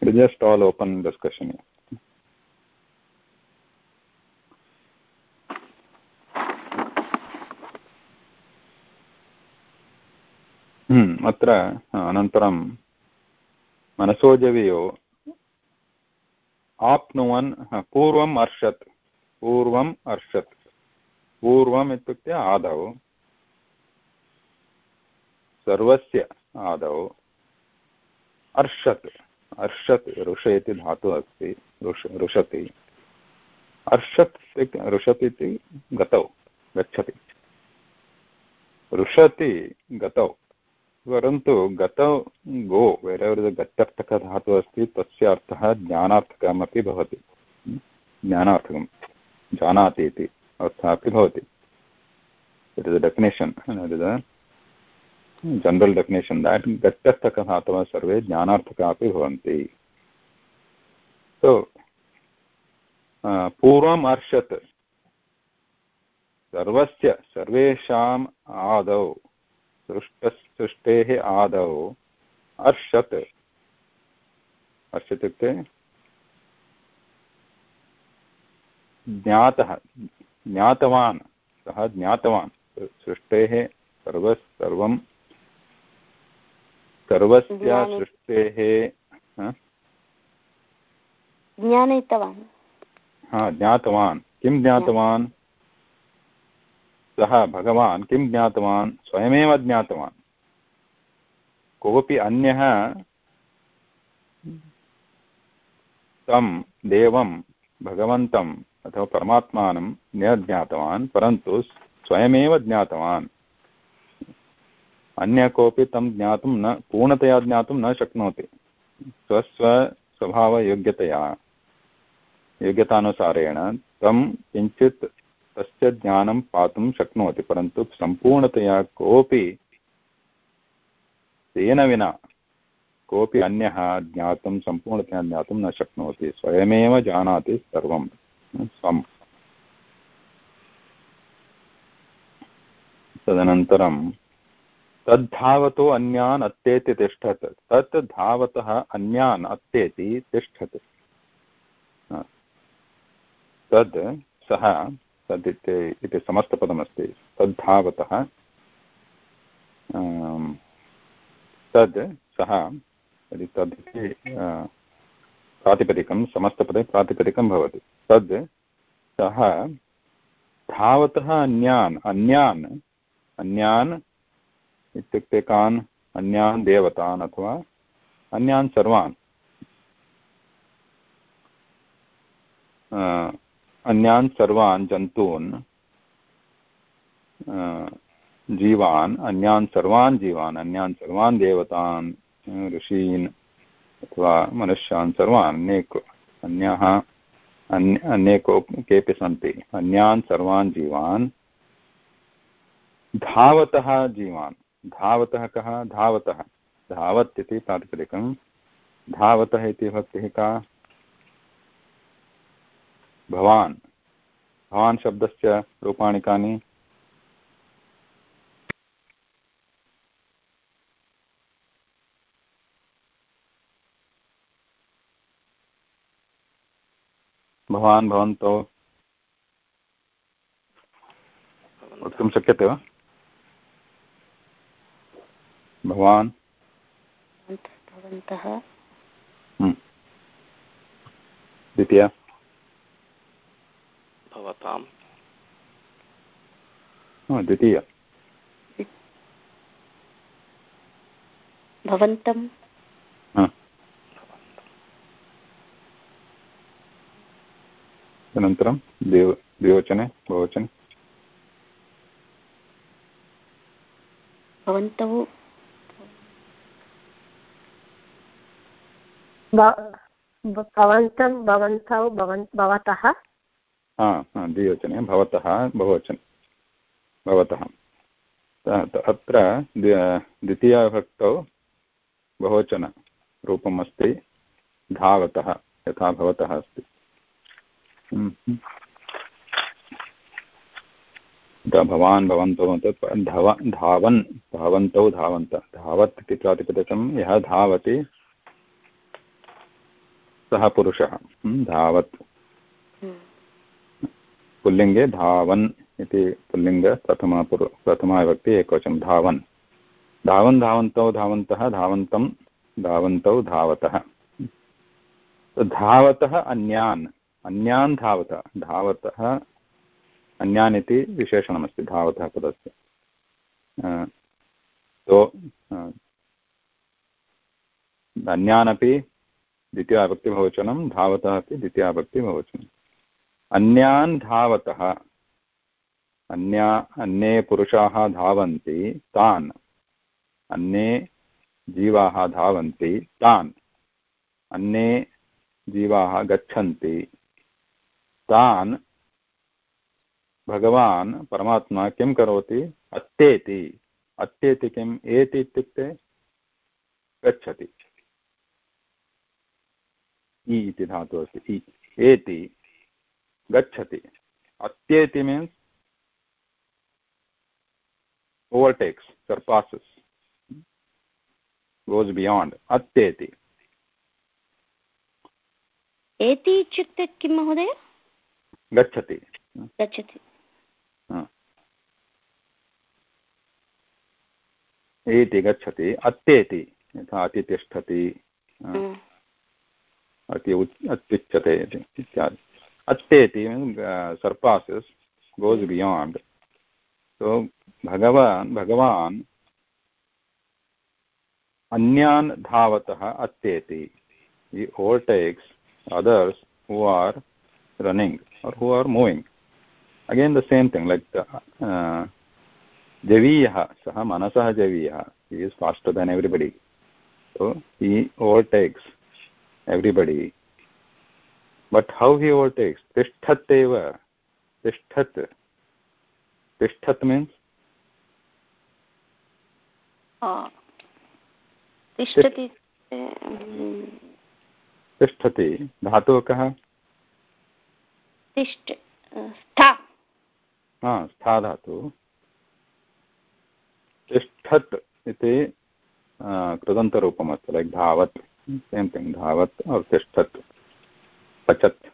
It's just all open discussion. अत्र अनन्तरं मनसोजवियो आप्नुवन् पूर्वम् अर्षत् पूर्वम् अर्षत्, पूर्वम् इत्युक्ते आदौ, सर्वस्य आदौ, अर्षत् अर्षत् ऋष इति धातुः अस्ति, ऋष, ऋषति, अर्षत् ऋषत् इति गतौ, गच्छति, ऋषति गतौ परन्तु गत गो वेरेवर् गत्यर्थकधातुः अस्ति, तस्य अर्थः ज्ञानार्थकमपि भवति। ज्ञानार्थकं जानाति इति अर्थः अपि भवति। It is definition general definition that गत्यर्थकधातवः सर्वे ज्ञानार्थकाः अपि भवन्ति। सो पूर्वम् अर्षत्। सर्वस्य, सर्वेषाम् आदौ। सृष्टसृष्टेः आदौ। अर्षत्। अर्षत् इत्युक्ते ज्ञातः। ज्ञातवान्। सः ज्ञातवान्। सृष्टेः सर्व सर्वं सर्वस्य सृष्टेः ज्ञानितवान्। हा ज्ञातवान्। किं ज्ञातवान्? सः भगवान् किं ज्ञातवान्? स्वयमेव ज्ञातवान्। कोऽपि अन्यः तं देवं भगवन्तम् अथवा परमात्मानं न ज्ञातवान्, परन्तु स्वयमेव ज्ञातवान्। अन्य कोऽपि तं ज्ञातुं न, पूर्णतया ज्ञातुं न शक्नोति। स्वस्वस्वभावयोग्यतया योग्यतानुसारेण तं किञ्चित् तस्य ज्ञानं पातुं शक्नोति, परन्तु सम्पूर्णतया कोऽपि तेन विना कोऽपि अन्यः ज्ञातुं, सम्पूर्णतया ज्ञातुं न शक्नोति, स्वयमेव जानाति सर्वं स्वम् तदनन्तरं, तद्धावतो अन्यान् अत्येति तिष्ठत्, तत् धावतः अन्यान् अत्येति तिष्ठत्। तद् सः तद् इति समस्तपदमस्ति। तद्धावतः तद् सः, यदि तद् इति प्रातिपदिकं, समस्तपदे प्रातिपदिकं भवति। तद् सः धावतः अन्यान् अन्यान् अन्यान् इत्युक्ते कान्, अन्यान् देवतान् अथवा अन्यान् सर्वान्। अन्यान् सर्वान् जन्तून् जीवान्, अन्यान् सर्वान् जीवान्, अन्यान् सर्वान् देवतान्, ऋषीन् अथवा मनुष्यान् सर्वान्, अनेक, अन्याः अन्य अन्ये को केपि सन्ति। अन्यान् सर्वान् जीवान्, धावतः जीवान्। धावतः कः? धावतः। धावत् इति प्रातिपदिकं धावतः इति भक्तिः का? भवान्। भवान् शब्दस्य रूपाणि कानि? भवान् भवन्तौ। वक्तुं शक्यते वा? भवान्। भवन्तः। द्वितीया। भवताम्। द्वितीया। भवन्तं। अनन्तरं द्विव द्विवचने बहुवचने। भवन्तौ। भवन्तं भवन्तौ भवन् भवतः। हा हा, द्विवचने, भवतः बहुवचने। भवतः। अत्र द्वितीयाभक्तौ बहुवचनरूपम् अस्ति धावतः, यथा भवतः अस्ति। भवान्, भवन्तौ धव, धावन्, धावन्तौ, धावन्त। धावत् इति प्रातिपदिकं यः धावति, सः पुरुषः। धावत्। पुल्लिङ्गे धावन् इति पुल्लिङ्ग प्रथमा पुरु प्रथमा विभक्ति एकवचनं धावन्। धावन् धावन्तौ धावन्तः, धावन्तं धावन्तौ धावतः। धावतः अन्यान्। अन्यान् धावतः। धावतः अन्यान् इति विशेषणमस्ति, धावतः पदस्य। तो अन्यानपि द्वितीयाभक्तिबहुवचनं धावतः अपि द्वितीयाभक्तिबहुवचनम् अन्यान् धावतः। अन्या, अन्ये पुरुषाः धावन्ति, तान्। अन्ये जीवाः धावन्ति, तान्। अन्ये जीवाः गच्छन्ति, तान्। भगवान्, परमात्मा किं करोति? अत्येति। अत्येति किम्? एति इत्युक्ते गच्छति। इ इति धातुः अस्ति। इ एति। गच्छति। अत्येति means overtakes surpasses goes beyond अत्येति। एति इत्युक्ते किं महोदय? गच्छति। गच्छति। एति गच्छति अत्येति यथा अतितिष्ठति अति अत्युच्यते इति इत्यादि। अत्येति सर्पासिस् गोस् hmm. बियाण्ड्। सो भगवान् भगवान् अन्यान् धावतः अत्येति। He overtakes others who are running और् who are moving again the same thing like जवीयः सः मनसः जवीयः he is faster than everybody so he overtakes everybody but how he overtakes? Eva. Tishthat. Tishthat means? तिष्ठति तिष्ठति धातुः कः तिष्ठ स्था हा स्था धातु तिष्ठत् इति कृदन्तरूपमस्ति लैक् धावत् सेम् थिङ्ग् धावत् और् तिष्ठत् पचत्।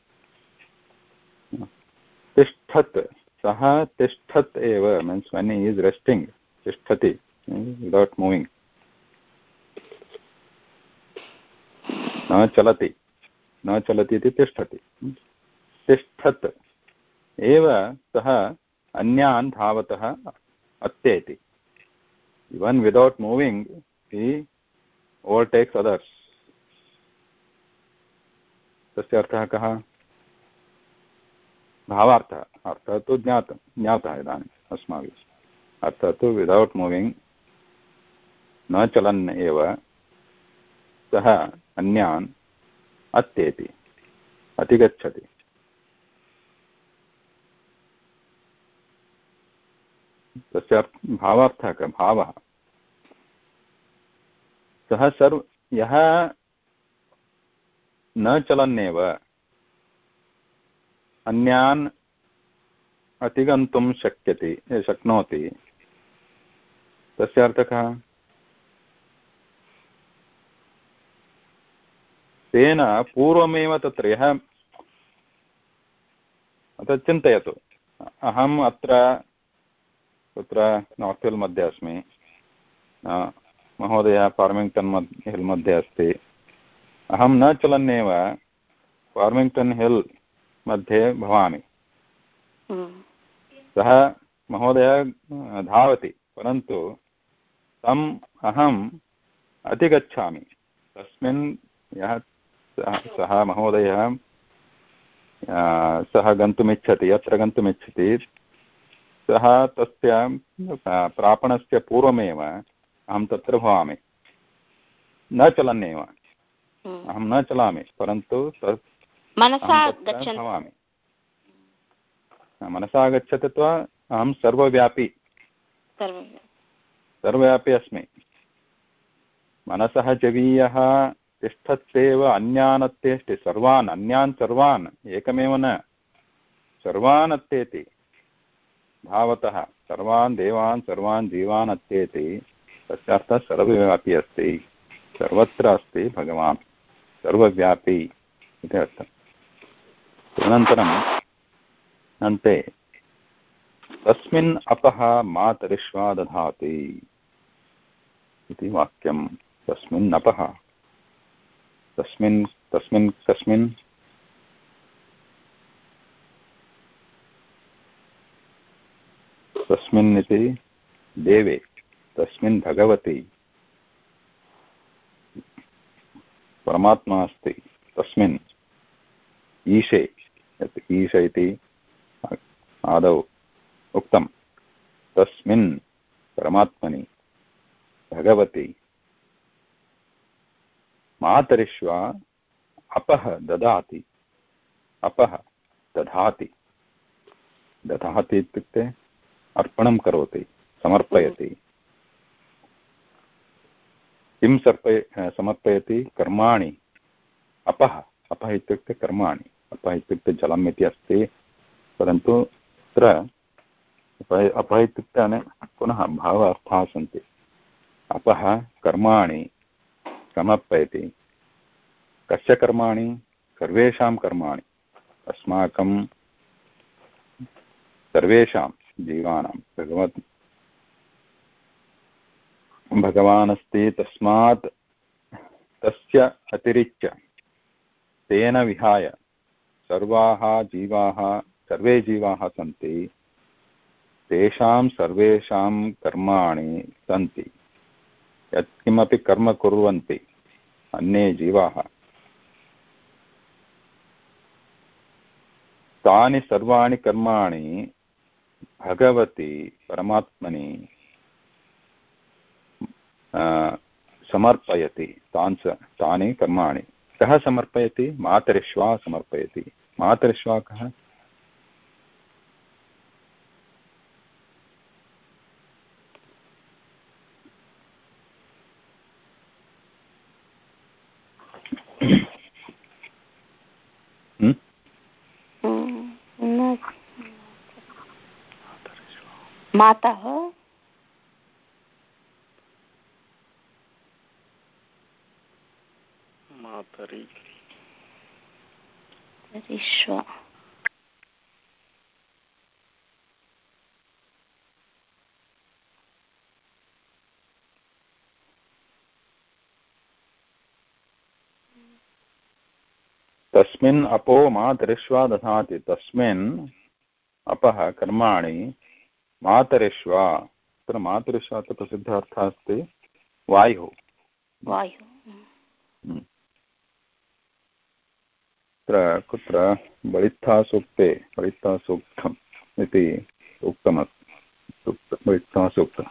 तिष्ठत्। सः तिष्ठत् एव। मीन्स् वेन् इस् रेस्टिङ्ग् तिष्ठति। विदौट् मूविङ्ग् न चलति। न चलति इति तिष्ठति। तिष्ठत्। एव सः अन्यान् धावतः अत्येति। Even without moving he overtakes others तस्य अर्थः कः? भावार्थः। अर्थः तु ज्ञातः ज्ञातः इदानीम् अस्माभिः। अत्र तु विदौट् मूविङ्ग् न चलन् एव, सः अन्यान् अत्येति अतिगच्छति तस्य भावार्थः कः? भावः। सः सर्व, यः न चलन्नेव। अन्यान् अतिगन्तुं शक्यते शक्नोति। तस्य अर्थः? तेन पूर्वमेव तत्र यः तत् चिन्तयतु। अहम् अत्र, तत्र नार्त् मध्ये अस्मि। महोदय, फार्मिङ्ग्टन् हिल् मध्ये अस्ति। अहं न चलन्नेव फार्मिङ्ग्टन् हिल् मध्ये भवामि हम्म। सः महोदय धावति परन्तु तम् अहम् अधिगच्छामि तस्मिन् यः सः महोदयः सः गन्तुमिच्छति यत्र गन्तुमिच्छति सः तस्य प्रापणस्य पूर्वमेव अहं तत्र भवामि न चलन्नेव। अहं न चलामि परन्तु तत् मनसा भवामि। मनसा गच्छति अथवा अहं सर्वव्यापी। सर्वं सर्वव्यापी अस्मि। मनसः जवीयः तिष्ठत्येव अन्यान् अत्येष्टि सर्वान् अन्यान् सर्वान् एकमेव न। सर्वान् अत्येति। भावतः सर्वान् देवान् सर्वान् जीवान् अत्येति। तस्य अर्थः सर्वव्यापी अस्ति। सर्वत्र अस्ति भगवान्। सर्वव्यापी इति अर्थम्। अनन्तरम् अन्ते तस्मिन् अपः मातरिष्वा दधाति इति वाक्यं तस्मिन् अपः। तस्मिन् तस्मिन् कस्मिन् तस्मिन् इति देवे, तस्मिन् भगवति। परमात्मा अस्ति, तस्मिन् ईशे, यत् ईश इति आदौ उक्तं, तस्मिन् परमात्मनि भगवति। मातरिष्वा अपः ददाति, अपः दधाति। दधाति इत्युक्ते अर्पणं करोति, समर्पयति। किं सर्पय समर्पयति कर्माणि? अपः अपः इत्युक्ते कर्माणि। अपः इत्युक्ते जलम् इति अस्ति। परन्तु तत्र अपः इत्युक्ते पुनः भावार्थाः सन्ति। अपः कर्माणि समर्पयति। कस्य कर्माणि? सर्वेषां कर्माणि। अस्माकं सर्वेषां जीवानां, भगवत् भगवान् अस्ति तस्मात् तस्य अतिरिच्य तेन विहाय सर्वाः जीवाः सर्वे जीवाः सन्ति, तेषां सर्वेषां कर्माणि सन्ति। यत्किमपि कर्म कुर्वन्ति, अन्ये जीवाः। तानि सर्वाणि कर्माणि भगवति परमात्मनि समर्पयति तान् तानि कर्माणि कः समर्पयति मातरिष्वा समर्पयति मातरिष्वा कः मातः मातरि विश्व तस्मिन् अपो मातरिष्वा दधाति तस्मिन् अपः कर्माणि मातरिष्वा तत्र मातरिष्वा अत्र प्रसिद्धः अर्थः अस्ति वायुः वायुः हम्म। तत्र कुत्र बलित्थासूक्ते बलित्थासूक्तम् इति उक्तमस्ति सूक्त। सूक्त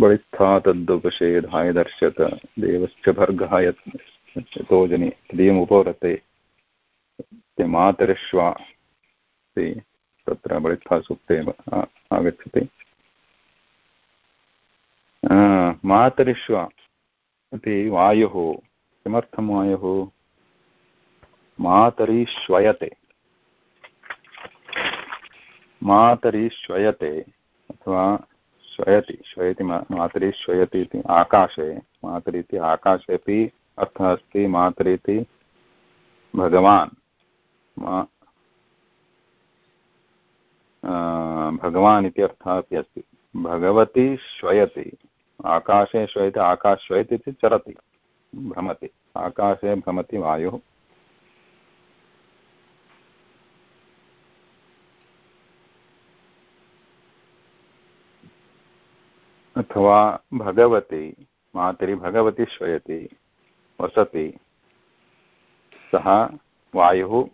बलित्था तद्दुपषेधाय दर्शत, देवश्च भर्गः यत् यतोजनि तदीयमुपवरते ते मातरिष्वा इति तत्र बलित्थासूक्ते आगच्छति। मातरिष्वा इति वायुः, किमर्थं वायुः? मातरिष्वयते। मातरिष्वयते अथवा श्वयति श्वयति मातरि श्वयति इति आकाशे, मातरि इति आकाशे अपि अर्थः अस्ति मातरि भगवान्। भगवान् इति अर्थः अपि अस्ति। भगवती श्वयति आकाशे श्वयति आकाश श्वयति इति चरति, भ्रमति। आकाशे भ्रमति वायुः। अथवा भगवती मातरि भगवती श्वयति वसति, सः वायुः।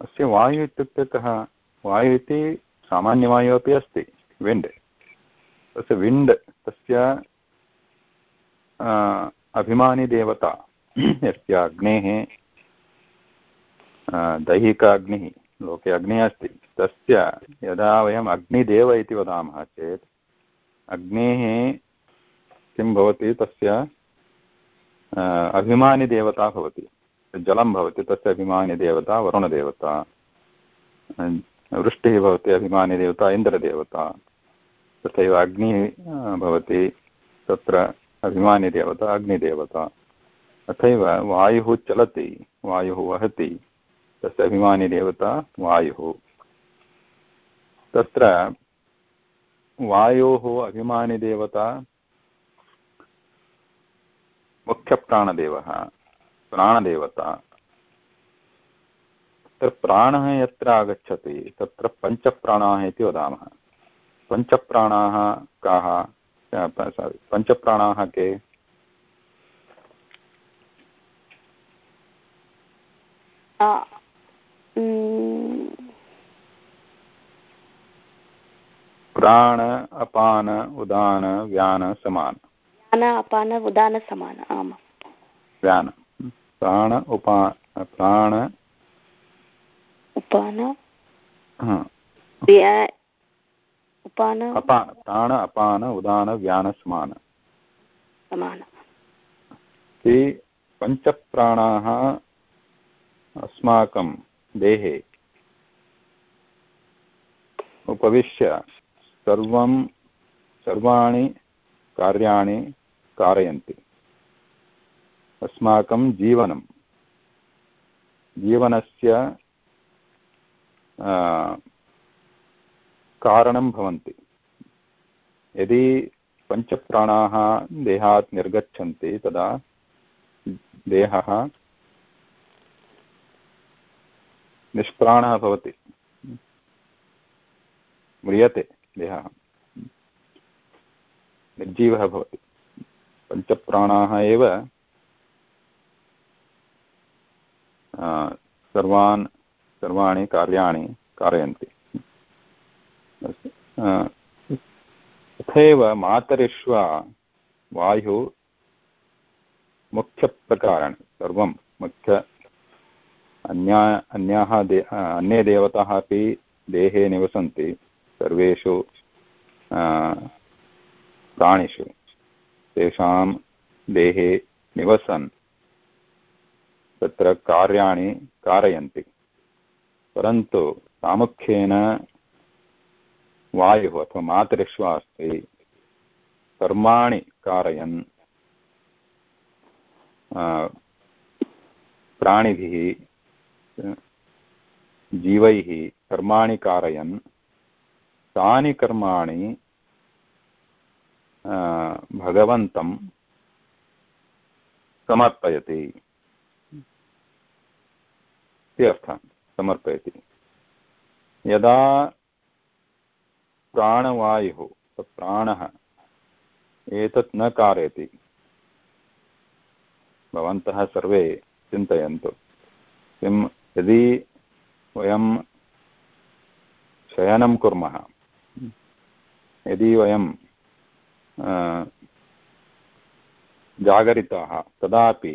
अस्य वायुः इत्युक्ते कः वायुः इति सामान्यवायुः अपि अस्ति, विण्ड्। तस्य विण्ड्, तस्य अभिमानिदेवता, यस्य अग्नेः दैहिक अग्निः लोके अग्निः अस्ति। तस्य यदा वयम् अग्निदेव इति वदामः चेत्, अग्नेः किं भवति? तस्य अभिमानिदेवता भवति। जलं भवति, तस्य अभिमानिदेवता, वरुणदेवता वृष्टिः भवति, अभिमानिदेवता, इन्द्रदेवता। तथैव अग्निः भवति। तत्र अभिमानिदेवता, अग्निदेवता। तथैव वायुः चलति, वायुः वहति। तस्य अभिमानिदेवता वायुः। तत्र वायोः अभिमानिदेवता मुख्यप्राणदेवः, प्राणदेवता। तत्र प्राणः यत्र आगच्छति, तत्र पञ्चप्राणाः इति वदामः। पञ्चप्राणाः काः? पञ्चप्राणाः के? प्राण अपान उदान व्यान समान। व्यान अपान उदान समान आम्। व्यान। प्राण उपा प्राण। उपान। उपान अपान प्राण अपान उदान व्यान समान। समान। ते पञ्चप्राणाः अस्माकं देहे उपविश्य सर्वं सर्वाणि कार्याणि कारयन्ति। अस्माकं जीवनं। जीवनस्य कारणं भवन्ति। यदि पञ्चप्राणाः देहात् निर्गच्छन्ति, तदा देहः निष्प्राणः भवति। म्रियते देहः। निर्जीवः भवति। पञ्चप्राणाः एव सर्वान्, सर्वाणि कार्याणि कारयन्ति। तथैव मातरिष्वा वायुः मुख्यप्रकाराणि, सर्वं मुख्य। अन्या, अन्याः दे अन्ये देवताः अपि देहे निवसन्ति, सर्वेषु प्राणिषु। तेषां देहे निवसन्, तत्र कार्याणि कारयन्ति। परन्तु प्रामुख्येन वायुः अथवा मातरिष्वा अस्ति कर्माणि कारयन् प्राणिभिः, जीवैः कर्माणि कारयन्, तानि कर्माणि भगवन्तं समर्पयति। इति अर्थः समर्पयति। यदा प्राणवायुः प्राणः एतत् न कारयति। भवन्तः सर्वे चिन्तयन्तु। किं यदि वयं शयनं कुर्मः, यदि वयं जागरिताः, तदापि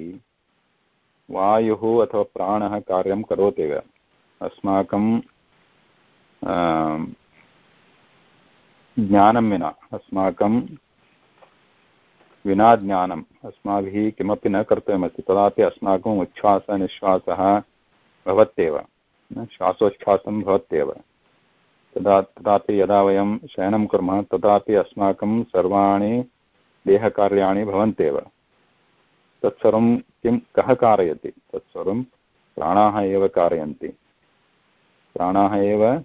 वायुः अथवा प्राणः कार्यं करोत्येव। अस्माकं ज्ञानं विना अस्माकं विना ज्ञानम्। अस्माभिः किमपि न कर्तव्यमस्ति। तदापि अस्माकम् उच्छ्वासनिश्वासः भवत्येव। श्वासोच्छ्वासं भवत्येव। तदा तदापि यदा वयं शयनं कुर्मः तदापि अस्माकं सर्वाणि देहकार्याणि भवन्त्येव। तत्सर्वं किं कः कारयति? तत्सर्वं प्राणाः एव कारयन्ति। प्राणाः एव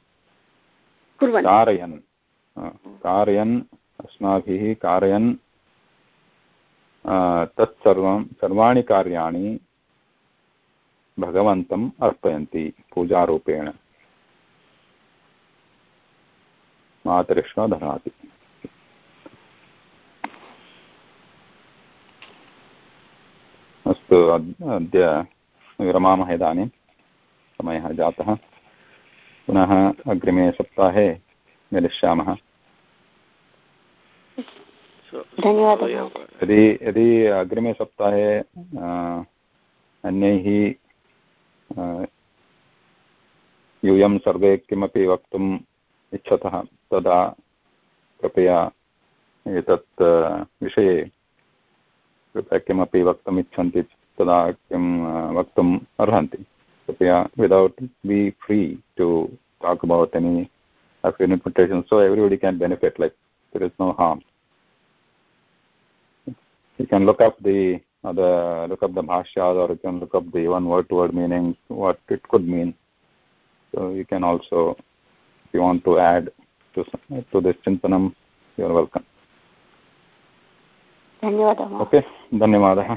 कारयन्। कारयन्, अस्माभिः कारयन् तत्सर्वं, सर्वाणि कार्याणि भगवन्तम् अर्पयन्ति पूजारूपेण। मातरिष्वा ददाति अस्तु अद्य विरमामः इदानीं। समयः जातः। पुनः अग्रिमे सप्ताहे मिलिष्यामः। धन्यवादः। यदि यदि अग्रिमे सप्ताहे अन्यैः यूयं सर्वे किमपि वक्तुम् इच्छतः, तदा कृपया एतत् विषये कृपया किमपि वक्तुम् इच्छन्ति, तदा किं वक्तुम् अर्हन्ति। कृपया without be free to talk about any of your interpretation so everybody can benefit, like, there is no harm. you can look up the other look up the bhashyas or you can look up the one word to word meaning what it could mean so you can also if you want to add to to this chintanam you are welcome धन्यवादः okay धन्यवादः